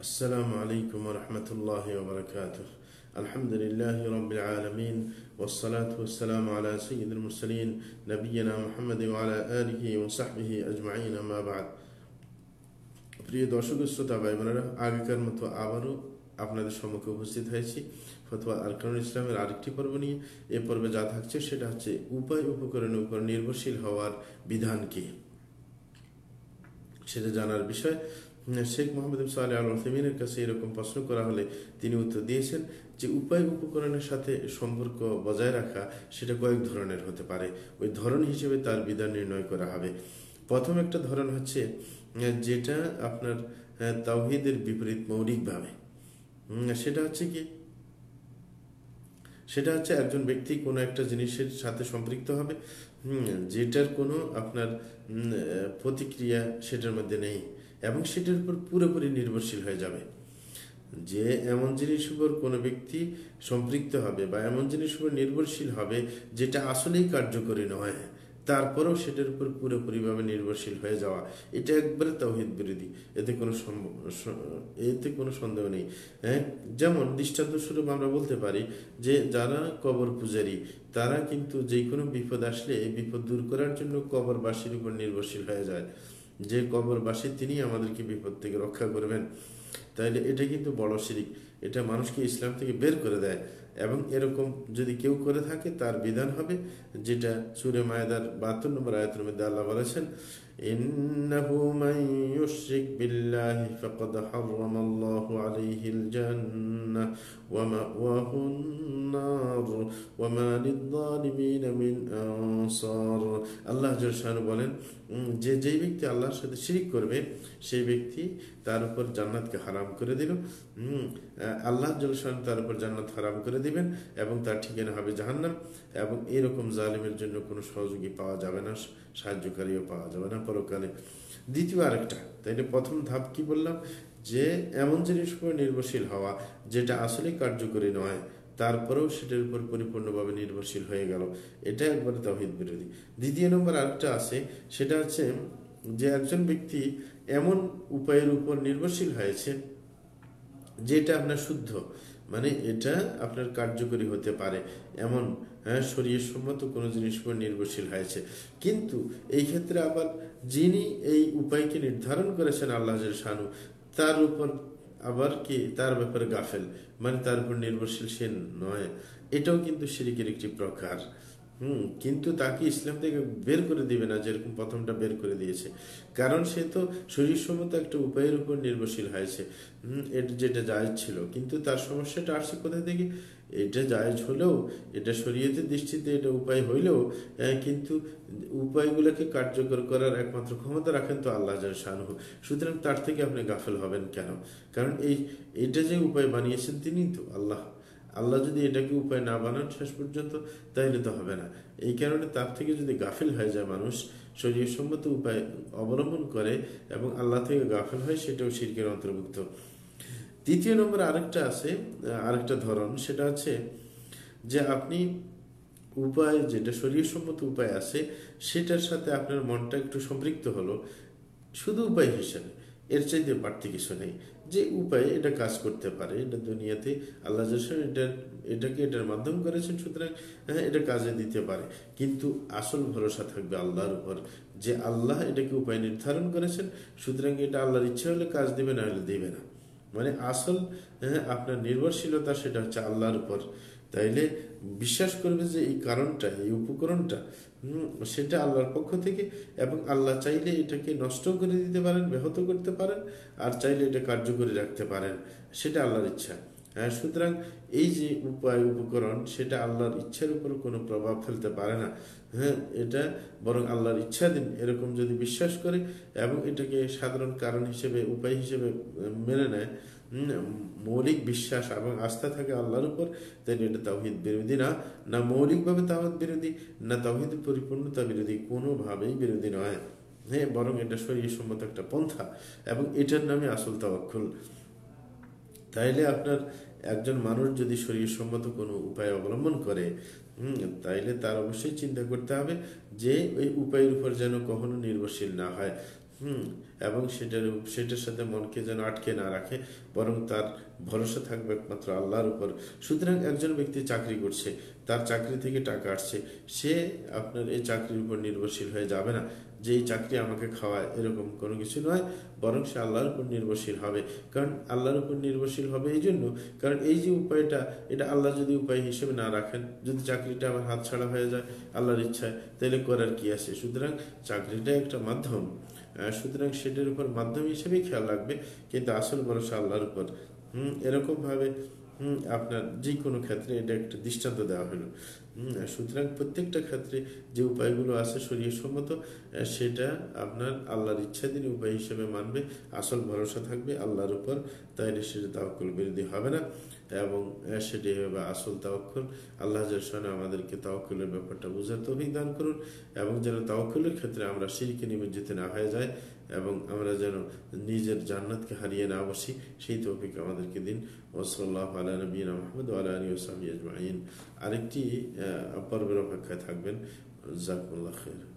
السلام عليكم ورحمة الله وبركاته الحمد لله رب العالمين والصلاة والسلام على سيد المرسلين نبينا محمد وعلى آله وصحبه أجمعين ما بعد প্রিয় দর্শক শ্রোতা ভাই বোনেরা আগেকার মতো আবারও আপনাদের সম্মুখে উপস্থিত হয়েছি ফতোয়া আরকানুল ইসলামের আরেকটি পর্ব নিয়ে এ পর্বে যা থাকছে সেটা হচ্ছে উপায় উপকরণের উপর নির্ভরশীল হওয়ার বিধান কি সেটা জানার বিষয় শেখ মোহাম্মদ সালে আল ওসেমিনের কাছে এরকম প্রশ্ন করা হলে তিনি উত্তর দিয়েছেন যে উপায় উপকরণের সাথে সম্পর্ক বজায় রাখা সেটা কয়েক ধরনের হতে পারে। ওই ধরন হিসেবে তার বিধান নির্ণয় করা হবে। প্রথম একটা ধরন হচ্ছে, যেটা আপনার তাওহিদের বিপরীত মৌলিকভাবে। সেটা হচ্ছে কি? সেটা হচ্ছে একজন ব্যক্তি কোনো একটা জিনিসের সাথে সম্পৃক্ত হবে যেটার কোনো আপনার প্রতিক্রিয়া সেটার মধ্যে নেই। এবং সেটার উপর পুরোপুরি নির্ভরশীল হয়ে যাবে। যে এমন জিনিস উপর কোনো ব্যক্তি সম্পৃক্ত হবে বা এমন জিনিস উপর নির্ভরশীল হবে যেটা আসলেই কার্যকরী নয়, তারপরেও সেটার উপর পুরোপুরিভাবে নির্ভরশীল হয়ে যাওয়া, এটা একবারে তৌহিদ বিরোধী। এতে কোনো এতে কোনো সন্দেহ নেই। হ্যাঁ যেমন দৃষ্টান্ত স্বরূপ আমরা বলতে পারি যে যারা কবর পূজারী, তারা কিন্তু যে কোনো বিপদ আসলে এই বিপদ দূর করার জন্য কবরবাসীর উপর নির্ভরশীল হয়ে যায়। যে কবরবাসী তিনি আমাদেরকে বিপদ থেকে রক্ষা করবেন। তাইলে এটা কিন্তু বড় শিরিক এটা মানুষকে ইসলাম থেকে বের করে দেয় এবং এরকম যদি কেউ করে থাকে তার বিধান হবে যেটা সুরে মায়দার বাহাত্তর নম্বর আয়তের মধ্যে আল্লাহ বলেছেন إنه من يشرك بالله فقد حرم الله عليه الجنة ومأواه النار وما للظالمين من أنصار আল্লাহ জলশানু বলেন যে যেই ব্যক্তি আল্লাহর সাথে শিরিক করবে সেই ব্যক্তি তার উপর জান্নাতকে হারাম করে দিল। আল্লাহ জলশান তার উপর জান্নাত হারাম করে দিবেন এবং তার ঠিকানা হবে জাহান্নাম এবং এরকম জালিমের জন্য কোনো সহযোগী পাওয়া যাবে না, সাহায্যকারীও পাওয়া যাবে না পরকালে। দ্বিতীয় আরেকটা, তাইলে প্রথম ধাপ কি বললাম? যে এমন জিনিস উপর নির্ভরশীল হওয়া যেটা আসলে কার্যকরী নয়, তারপরেও সেটার উপর পরিপূর্ণভাবে নির্ভরশীল হয়ে গেল। এটা একবারে তহিদ বিরোধী। দ্বিতীয় নম্বর আরেকটা আছে, সেটা হচ্ছে যে একজন ব্যক্তি এমন উপায়ের উপর নির্ভরশীল হয়েছে, যেটা আপনার শুদ্ধ মানে এটা আপনার কার্যকরী হতে পারে। এমন হ্যাঁ শরীর সম্মত কোনো জিনিস উপর নির্ভরশীল হয়েছে। কিন্তু এই ক্ষেত্রে আবার যিনি এই উপায়কে নির্ধারণ করেছেন আল্লাহ শানু তার উপর আবার কি, তার ব্যাপারে গাফেল মানে তার উপর নির্ভরশীল সে নয়। এটাও কিন্তু শিরিকের একটি প্রকার। হুম, কিন্তু তাকে ইসলাম থেকে বের করে দিবে না, যেরকম প্রথমটা বের করে দিয়েছে। কারণ সে তো শরীর সম্মত একটা উপায়ের উপর নির্ভরশীল হয়েছে। হম এটা যেটা জায়জ ছিল। কিন্তু তার সমস্যাটা আসছে কোথা থেকে? এটা জায়জ হলেও, এটা শরীয়তের দৃষ্টিতে এটা উপায় হইলেও কিন্তু উপায়গুলোকে কার্যকর করার একমাত্র ক্ষমতা রাখেন তো আল্লাহ শাহরুখ সুতরাং তার থেকে আপনি গাফেল হবেন কেন? কারণ এই, এটা যে উপায় বানিয়েছেন তিনি তো, আল্লাহ। আল্লাহ যদি এটাকে উপায় না বানান শেষ পর্যন্ত, তাইলে তো হবে না। এই কারণে তার থেকে যদি গাফিল হয়ে যায় মানুষ শরীর সম্মত উপায় অবলম্বন করে এবং আল্লাহ থেকে গাফিল হয়, সেটাও শিরকের অন্তর্ভুক্ত। তৃতীয় নম্বর আরেকটা আছে আরেকটা ধরন, সেটা হচ্ছে যে আপনি উপায়, যেটা শরীর সম্মত উপায় আছে, সেটার সাথে আপনার মনটা একটু সম্পৃক্ত হলো। শুধু উপায় হিসেবে। এর চাইতে বাড়তি কিছু নেই। যে উপায়ে এটা কাজ করতে পারে, এটা দুনিয়াতে আল্লাহ এটা, এটাকে এটার মাধ্যম করেছেন সুতরাং হ্যাঁ এটা কাজে দিতে পারে। কিন্তু আসল ভরসা থাকবে আল্লাহর উপর যে আল্লাহ এটাকে উপায় নির্ধারণ করেছেন, সুতরাং এটা আল্লাহর ইচ্ছা হলে কাজ দেবে, না হলে দেবে না। মানে আসল হ্যাঁ আপনার নির্ভরশীলতা সেটা হচ্ছে আল্লাহর উপর। তাইলে বিশ্বাস করবে যে এই কারণটা, এই উপকরণটা সেটা আল্লাহর পক্ষ থেকে এবং আল্লাহ চাইলে এটাকে নষ্ট করে দিতে পারেন, ব্যাহত করতে পারেন, আর চাইলে এটা কার্যকরী রাখতে পারেন। সেটা আল্লাহর ইচ্ছা। হ্যাঁ সুতরাং এই যে উপায়, উপকরণ, সেটা আল্লাহর ইচ্ছার উপর কোনো প্রভাব ফেলতে পারে না। হ্যাঁ এটা বরং আল্লাহর ইচ্ছাধীন এরকম যদি বিশ্বাস করে এবং এটাকে সাধারণ কারণ হিসেবে, উপায় হিসেবে মেনে নেয় মৌলিক বিশ্বাস এবং আস্থা থাকে আল্লাহর উপর, তাহলে এটা তাহিদ বিরোধী না না মৌলিকভাবে তাহিদ বিরোধী, না তাহিদ পরিপূর্ণতা বিরোধী, কোনোভাবেই বিরোধী নয়। হ্যাঁ বরং এটা শরীর সম্মত একটা পন্থা এবং এটার নামে আসল তাওয়াক্কুল। তাইলে আপনার একজন মানুষ যদি শরীর সম্মত কোনো উপায় অবলম্বন করে তাইলে তার অবশ্যই চিন্তা করতে হবে যে ওই উপায়ের উপর যেন কখনো নির্ভরশীল না হয়। হুম, এবং সেটার সেটার সাথে মনকে যেন আটকে না রাখে, বরং তার ভরসা থাকবে একমাত্র আল্লাহর উপর। সুতরাং একজন ব্যক্তি চাকরি করছে, তার চাকরি থেকে টাকা আসছে, সে আপনার এই চাকরির উপর নির্ভরশীল হয়ে যাবে না। যে এই চাকরি আমাকে খাওয়ায় এরকম কোনো কিছু নয়, বরং সে আল্লাহর উপর নির্ভরশীল হবে। কারণ আল্লাহর উপর নির্ভরশীল হবে এই জন্য, কারণ এই যে উপায়টা, এটা আল্লাহ যদি উপায় হিসেবে না রাখেন, যদি চাকরিটা আমার হাত ছাড়া হয়ে যায়, আল্লাহর ইচ্ছায়, তাহলে করার কি আছে? সুতরাং চাকরিটা একটা মাধ্যম। সুতরাং সেটার উপর মাধ্যম হিসেবেই খেয়াল রাখবে, কিন্তু আসল ভরসা আল্লাহর উপর। হম এরকম ভাবে হম আপনার যে কোনো ক্ষেত্রে এটা একটা দৃষ্টান্ত দেওয়া হলো। সুতরাং প্রত্যেকটা ক্ষেত্রে যে উপায়গুলো আছে শরীর সম্মত সেটা আপনার আল্লাহর ইচ্ছাধীন উপায় হিসেবে মানবে, আসল ভরসা থাকবে আল্লাহর উপর, তাইলে সেটা তাওকুল বিরোধী হবে না। এবং সেটি হবে আসল তাওকুল আল্লাহ জাসানে আমাদেরকে তাওকুলের ব্যাপারটা বোঝার তৌফিক দান করুন। এবং যেন তাওকুলের ক্ষেত্রে আমরা সিরিকে নিমজ্জিত না হয়ে যায় এবং আমরা যেন নিজের জান্নাতকে হারিয়ে না বসি, সেই তৌফিক আমাদেরকে দিন। ওসল্লাহ আলা নবীন মাহমুদ আলা আলী ওসামি আরেকটি পর্বের অপেক্ষায় থাকবেন। জাকুল্লাহ খের